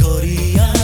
Korea.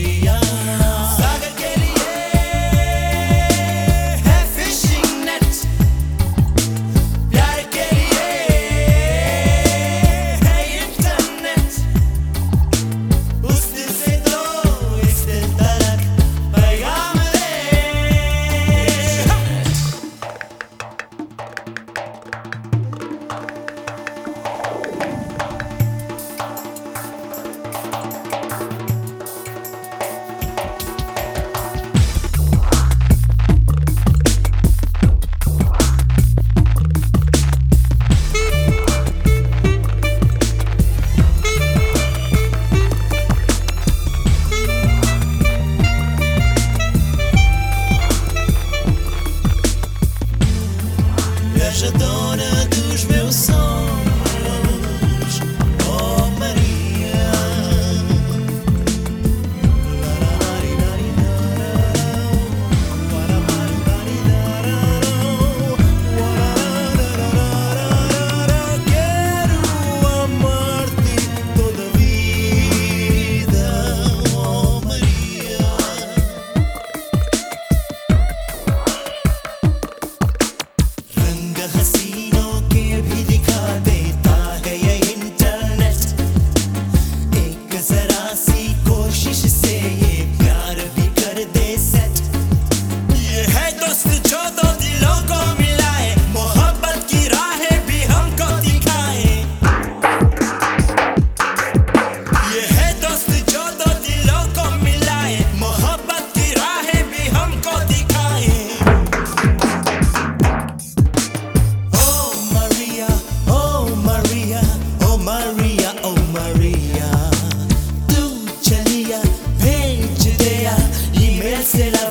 alegría. c'est la